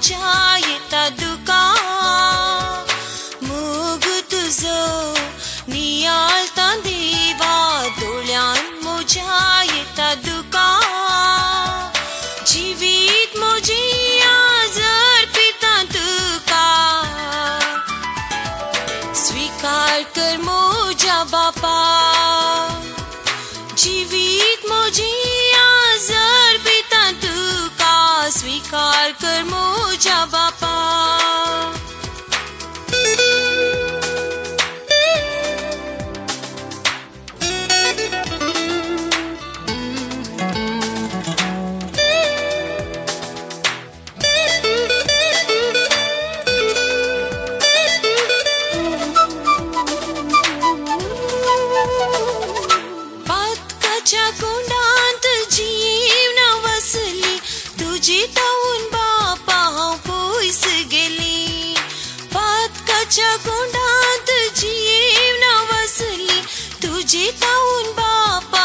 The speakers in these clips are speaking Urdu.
مجھا یہ دکا موگ تجو نیال دیوا دولیان مجھا یہ دکا مجھے آزر پیتا دکا سویکار کر موجا باپا۔ بات کچا کنڈانت جیو نا وسلی تجھے تاؤن باپا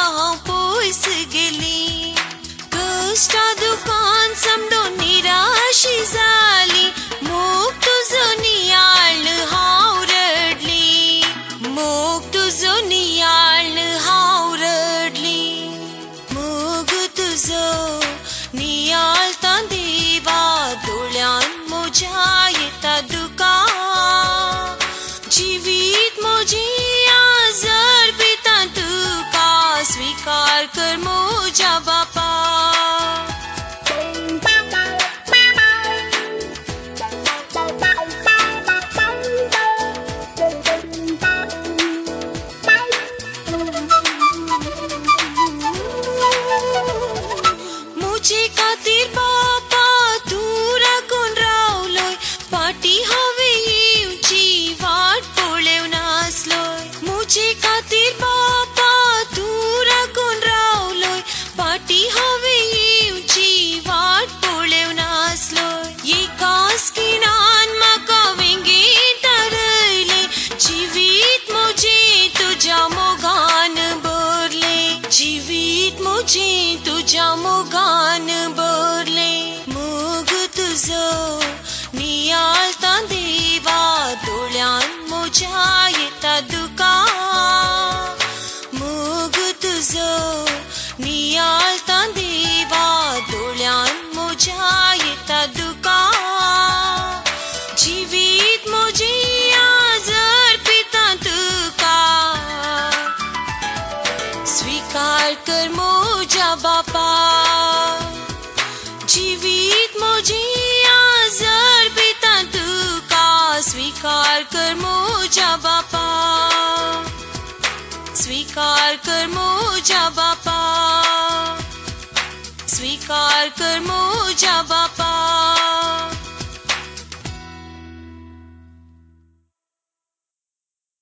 جیوت مجھے سویکار کر موجا باپا۔ مجھے تجا موگان برلے موگ تجو نیال دیوا دولیان مجھا یہ دکا موگ تجو نیال دیوا دولیان مجھا یہ دکا مجھے آزر پیتا جیوت مجھے آزر پیتا دکا سویکار کر موجا باپا۔ سویکار کر موجا باپا۔ سویکار کر موجا باپا